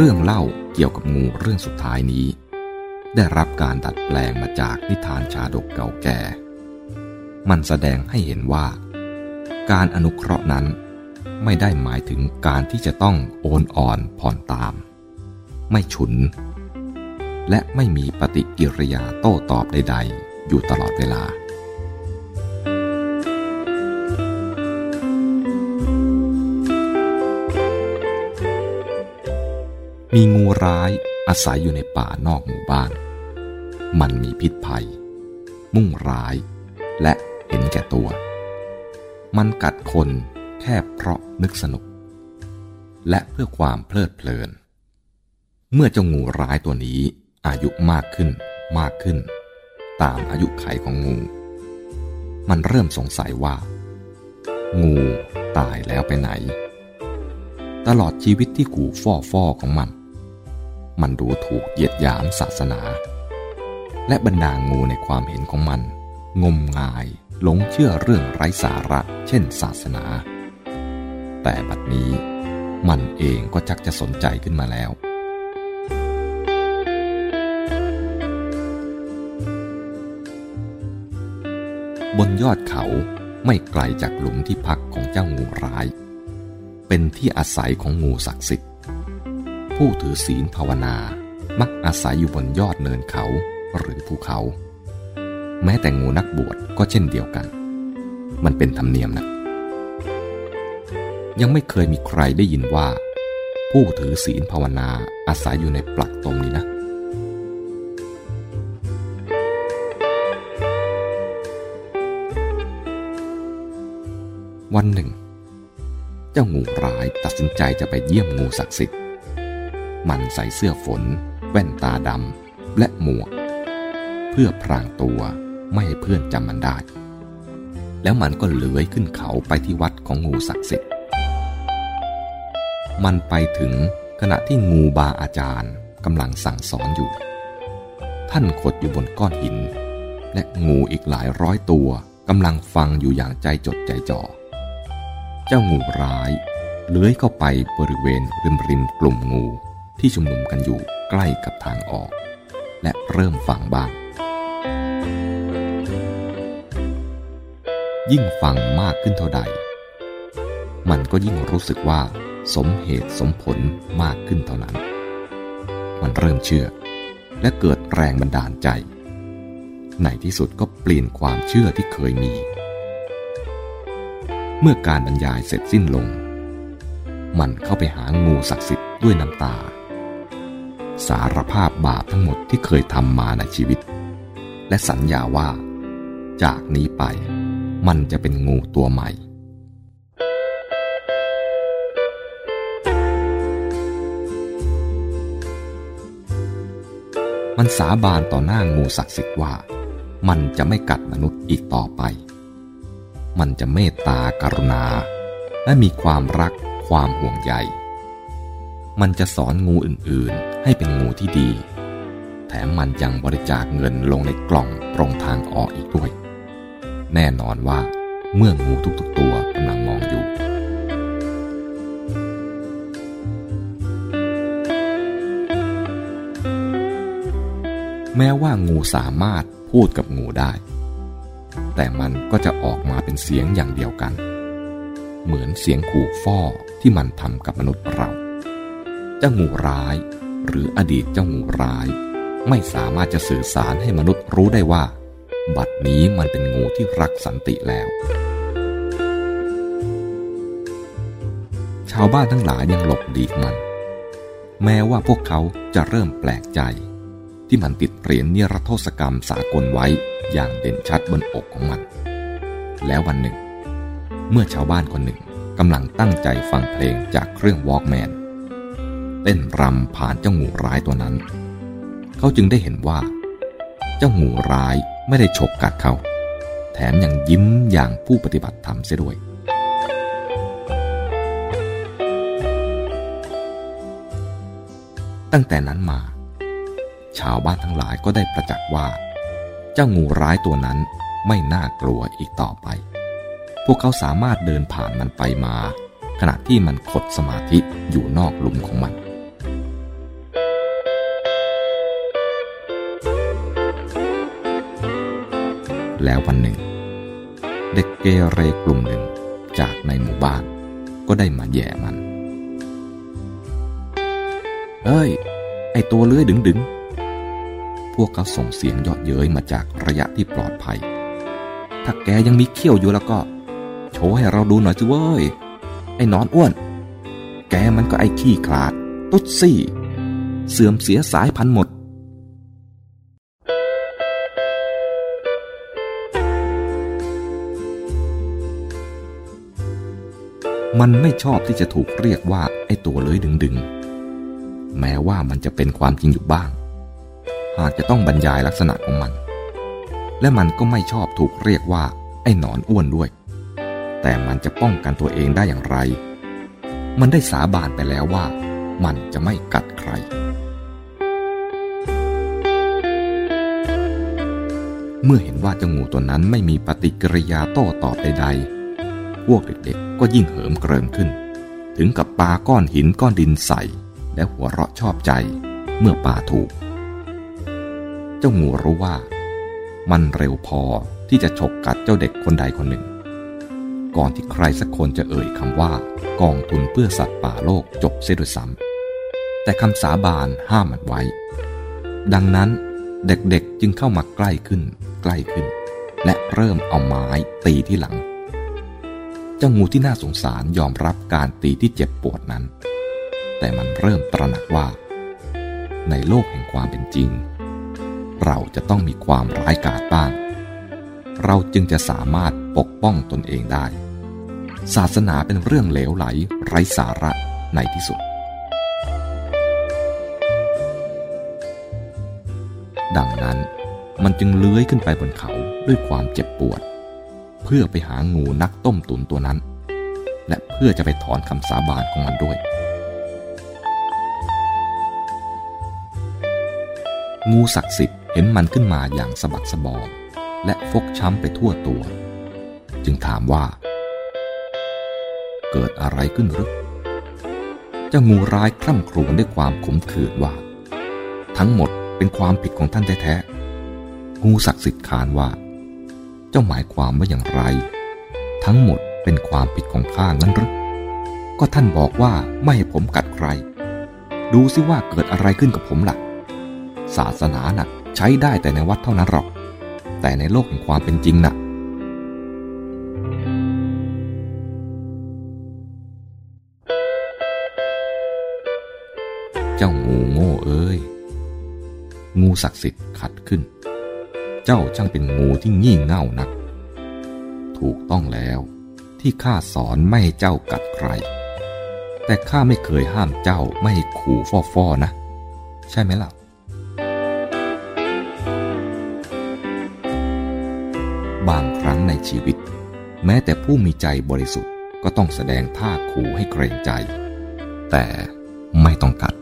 เรื่องเล่าเกี่ยวกับงูเรื่องสุดท้ายนี้ ได้รับการดัดแปลงมาจากนิทานชาดกเก่าแก่ มันแสดงให้เห็นว่า การอนุเคราะห์นั้นไม่ได้หมายถึงการที่จะต้องโอนอ่อนผ่อนตาม ไม่ฉุน และไม่มีปฏิกิริยาโต้ตอบใด ๆ อยู่ตลอดเวลา มีงูร้ายอาศัยอยู่ในป่านอกหมู่บ้าน มันมีพิษภัย มุ่งร้าย และเห็นแก่ตัว มันกัดคนแค่เพราะนึกสนุก และเพื่อความเพลิดเพลิน เมื่อเจ้างูร้ายตัวนี้อายุมากขึ้นมากขึ้น ตามอายุไขของงู มันเริ่มสงสัยว่า งูตายแล้วไปไหน ตลอดชีวิตที่กูฟ่อฟ่อของมัน มันดูถูกเหยียดหยามศาสนา และบรรดางูในความเห็นของมัน งมงายหลงเชื่อเรื่องไร้สาระ เช่นศาสนา แต่บัดนี้มันเองก็ชักจะสนใจขึ้นมาแล้ว บนยอดเขาไม่ไกลจากหลุมที่พักของเจ้างูร้าย เป็นที่อาศัยของงูศักดิ์สิทธิ์ ผู้ถือศีลภาวนา มักอาศัยอยู่บนยอดเนินเขาหรือภูเขา แม้แต่งูนักบวชก็เช่นเดียวกัน มันเป็นธรรมเนียมนะ ยังไม่เคยมีใครได้ยินว่า ผู้ถือศีลภาวนาอาศัยอยู่ในปลักตมนี้นะวันหนึ่ง เจ้างูร้ายตัดสินใจจะไปเยี่ยมงูศักดิ์สิทธิ์ มันใส่เสื้อฝน แว่นตาดำและหมวก เพื่อพรางตัวไม่ให้เพื่อนจำมันได้ แล้วมันก็เลื้อยขึ้นเขาไปที่วัดของงูศักดิ์สิทธิ์ มันไปถึงขณะที่งูบาอาจารย์กำลังสั่งสอนอยู่ ท่านขดอยู่บนก้อนหิน และงูอีกหลายร้อยตัวกำลังฟังอยู่อย่างใจจดใจจ่อ เจ้างูร้าย เลื้อยเข้าไปบริเวณริมริมกลุ่มงู ที่ชุมนุมกันอยู่ใกล้กับทางออก และเริ่มฟังบ้าง ยิ่งฟังมากขึ้นเท่าใด มันก็ยิ่งรู้สึกว่า สมเหตุสมผลมากขึ้นเท่านั้น มันเริ่มเชื่อ และเกิดแรงบันดาลใจ ในที่สุดก็เปลี่ยนความเชื่อที่เคยมี เมื่อการบรรยายเสร็จสิ้นลง มันเข้าไปหางูศักดิ์สิทธิ์ด้วยน้ำตา สารภาพบาปทั้งหมดที่เคยทำมาในชีวิต และสัญญาว่า จากนี้ไปมันจะเป็นงูตัวใหม่ มันสาบานต่อหน้างูศักดิ์สิทธิ์ว่า มันจะไม่กัดมนุษย์อีกต่อไป มันจะเมตตากรุณา และมีความรักความห่วงใย มันจะสอนงูอื่นๆ ให้เป็นงูที่ดี แถมมันยังบริจาคเงินลงในกล่องตรงทางออกอีกด้วย แน่นอนว่าเมื่องูทุกๆตัวกำลังมองอยู่ แม้ว่างูสามารถพูดกับงูได้ แต่มันก็จะออกมาเป็นเสียงอย่างเดียวกัน เหมือนเสียงขู่ฟ้อที่มันทำกับมนุษย์เรา เจ้างูร้าย หรืออดีตเจ้างูร้าย ไม่สามารถจะสื่อสารให้มนุษย์รู้ได้ว่า บัดนี้มันเป็นงูที่รักสันติแล้ว ชาวบ้านทั้งหลายยังหลบดีกมัน แม้ว่าพวกเขาจะเริ่มแปลกใจ ที่มันติดเหรียญนิรโทษกรรมสากลไว้อย่างเด่นชัดบนอกของมัน แล้ววันหนึ่ง เมื่อชาวบ้านคนหนึ่งกำลังตั้งใจฟังเพลงจากเครื่องวอล์กแมน ต้นรำผ่านเจ้างูร้ายตัวนั้น เขาจึงได้เห็นว่า เจ้างูร้ายไม่ได้ฉกกัดเขา แถมยังยิ้มอย่างผู้ปฏิบัติธรรมเสียด้วย ตั้งแต่นั้นมา ชาวบ้านทั้งหลายก็ได้ประจักษ์ว่าเเจ้างูร้ายตัวนั้นไม่น่ากลัวอีกต่อไป พวกเขาสามารถเดินผ่านมันไปมาขณะที่มันขดสมาธิอยู่นอกหลุมของมัน แล้ววันหนึ่ง เด็กเกเรกลุ่มหนึ่งจากในหมู่บ้านก็ได้มาแย่มันเฮ้ย ไอตัวเลื้อยดึงดึงพวกเขาส่งเสียงเยาะเย้ยมาจากระยะที่ปลอดภัย ถ้าแกยังมีเขี้ยวอยู่แล้วก็ โชว์ให้เราดูหน่อยสิเว้ย ไอ้นอนอ้วน แกมันก็ไอ้ขี้ขลาด ตุ๊ดซี่ เสื่อมเสียสายพันธุ์หมด มันไม่ชอบที่จะถูกเรียกว่าไอ้ตัวเลยดึงดึงแม้ว่ามันจะเป็นความจริงอยู่บ้าง หากจะต้องบรรยายลักษณะของมัน และมันก็ไม่ชอบถูกเรียกว่า ไอ้หนอนอ้วนด้วย แต่มันจะป้องกันตัวเองได้อย่างไร มันได้สาบานไปแล้วว่า มันจะไม่กัดใคร เมื่อเห็นว่าเจ้างูตัวนั้นไม่มีปฏิกิริยาโต้ตอบใดๆ พวกเด็กๆ ก็ยิ่งเหิมเกริมขึ้น ถึงกับปาก้อนหินก้อนดินใส่ และหัวเราะชอบใจเมื่อปาถูก เจ้างูรู้ว่า มันเร็วพอที่จะฉกกัดเจ้าเด็กคนใดคนหนึ่ง ก่อนที่ใครสักคนจะเอ่ยคำว่ากองทุนเพื่อสัตว์ป่าโลกจบเสียด้วยซ้ำแต่คำสาบานห้ามมันไว้ ดังนั้นเด็กๆจึงเข้ามาใกล้ขึ้น ใกล้ขึ้น และเริ่มเอาไม้ตีที่หลัง เจ้างูที่น่าสงสารยอมรับการตีที่เจ็บปวดนั้น แต่มันเริ่มตระหนักว่า ในโลกแห่งความเป็นจริง เราจะต้องมีความร้ายกาจบ้าง เราจึงจะสามารถปกป้องตนเองได้ ศาสนาเป็นเรื่องเหลวไหลไร้สาระในที่สุด ดังนั้นมันจึงเลื้อยขึ้นไปบนเขาด้วยความเจ็บปวด เพื่อไปหางูนักต้มตุนตัวนั้น และเพื่อจะไปถอนคำสาบานของมันด้วย งูศักดิ์สิทธิ์เห็นมันขึ้นมาอย่างสะบักสะบอมและฟกช้ำไปทั่วตัว จึงถามว่า เกิดอะไรขึ้นหรือเจ้างูร้ายคร่ำครวญด้วยความขมขื่นว่า ทั้งหมดเป็นความผิดของท่านแท้ๆงูศักดิ์สิทธิ์ขานว่า เจ้าหมายความว่าอย่างไร ทั้งหมดเป็นความผิดของข้างั้นหรือก็ท่านบอกว่าไม่ให้ผมกัดใคร ดูซิว่าเกิดอะไรขึ้นกับผมละ่ะ ศาสนานะ่ะใช้ได้แต่ในวัดเท่านั้นหรอก แต่ในโลกแห่งความเป็นจริงนะ่ะเจ้างูโง่เอ้ย งูศักดิ์สิทธิ์ขัดขึ้น เจ้าช่างเป็นงูที่งี่เง่านัก ถูกต้องแล้วที่ข้าสอนไม่ให้เจ้ากัดใคร แต่ข้าไม่เคยห้ามเจ้าไม่ให้ขู่ฟ่อๆนะ ใช่ไหมล่ะบางครั้งในชีวิต แม้แต่ผู้มีใจบริสุทธิ์ก็ต้องแสดงท่าขู่ให้เกรงใจ แต่ไม่ต้องกัด